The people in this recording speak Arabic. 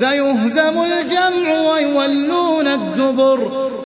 سيهزم الجمع ويولون الدبر